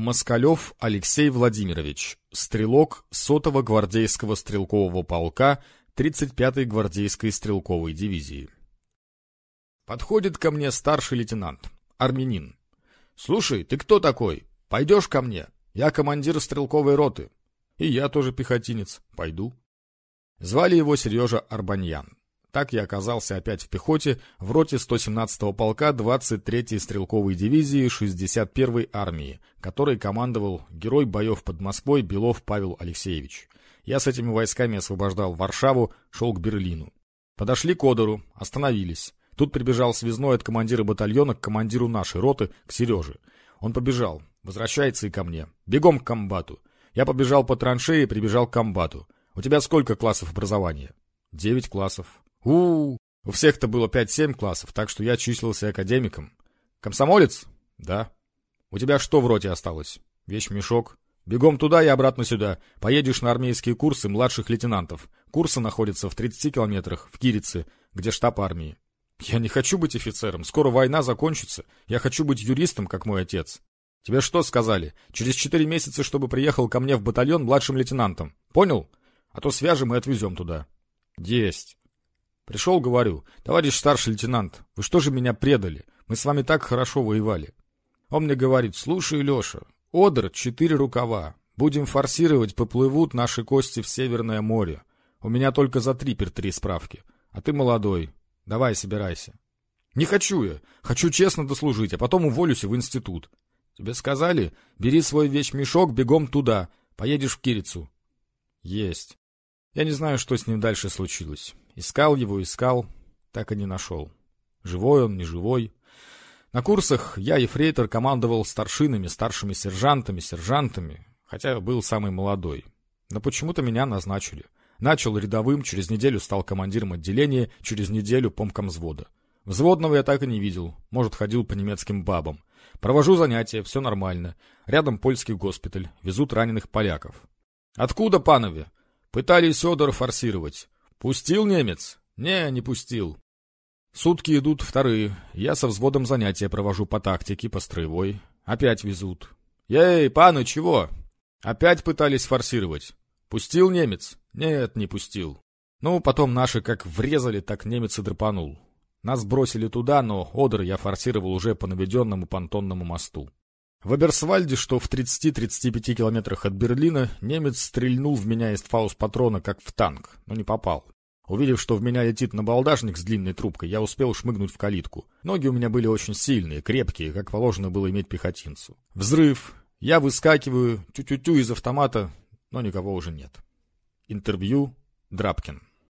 Москалев Алексей Владимирович, стрелок сотого гвардейского стрелкового полка 35-й гвардейской стрелковой дивизии. Подходит ко мне старший лейтенант, армянин. «Слушай, ты кто такой? Пойдешь ко мне? Я командир стрелковой роты». «И я тоже пехотинец. Пойду». Звали его Сережа Арбаньян. Так я оказался опять в пехоте в роте 117-го полка 23-й стрелковой дивизии 61-й армии, которой командовал герой боев под Москвой Белов Павел Алексеевич. Я с этими войсками освобождал Варшаву, шел к Берлину. Подошли к Одеру, остановились. Тут прибежал связной от командира батальона к командиру нашей роты, к Сереже. Он побежал, возвращается и ко мне. Бегом к комбату. Я побежал по траншеи и прибежал к комбату. У тебя сколько классов образования? Девять классов у у, У всех-то было пять-семь классов, так что я числился академиком. Комсомолец? Да. У тебя что в роте осталось? Вещь-мешок. Бегом туда и обратно сюда. Поедешь на армейские курсы младших лейтенантов. Курсы находятся в 30 километрах, в Кирице, где штаб армии. Я не хочу быть офицером. Скоро война закончится. Я хочу быть юристом, как мой отец. Тебе что сказали? Через четыре месяца, чтобы приехал ко мне в батальон младшим лейтенантом. Понял? А то свяжем и отвезем туда. Есть. Пришел, говорю, товарищ старший лейтенант, вы что же меня предали? Мы с вами так хорошо воевали. Он мне говорит, слушай, Леша, Одер, четыре рукава. Будем форсировать, поплывут наши кости в Северное море. У меня только за трипер три справки. А ты молодой. Давай, собирайся. Не хочу я. Хочу честно дослужить, а потом уволюсь в институт. Тебе сказали? Бери свой вещмешок, бегом туда. Поедешь в Кирицу. Есть. Я не знаю, что с ним дальше случилось. Искал его, искал, так и не нашел. Живой он, не живой. На курсах я, ефрейтор, командовал старшинами, старшими сержантами, сержантами, хотя был самый молодой. Но почему-то меня назначили. Начал рядовым, через неделю стал командиром отделения, через неделю помком взвода. Взводного я так и не видел, может, ходил по немецким бабам. Провожу занятия, все нормально. Рядом польский госпиталь, везут раненых поляков. Откуда, панове? Пытались Одор форсировать. Пустил немец? Не, не пустил. Сутки идут вторые. Я со взводом занятия провожу по тактике, по строевой. Опять везут. Ей, паны, чего? Опять пытались форсировать. Пустил немец? Нет, не пустил. Ну, потом наши как врезали, так немец и драпанул. Нас бросили туда, но Одер я форсировал уже по наведенному понтонному мосту. В Аберсвальде, что в 30-35 километрах от Берлина, немец стрельнул в меня из фаус-патрона, как в танк, но не попал. Увидев, что в меня летит набалдажник с длинной трубкой, я успел шмыгнуть в калитку. Ноги у меня были очень сильные, крепкие, как положено было иметь пехотинцу. Взрыв. Я выскакиваю, тю-тю-тю из автомата, но никого уже нет. Интервью. Драбкин.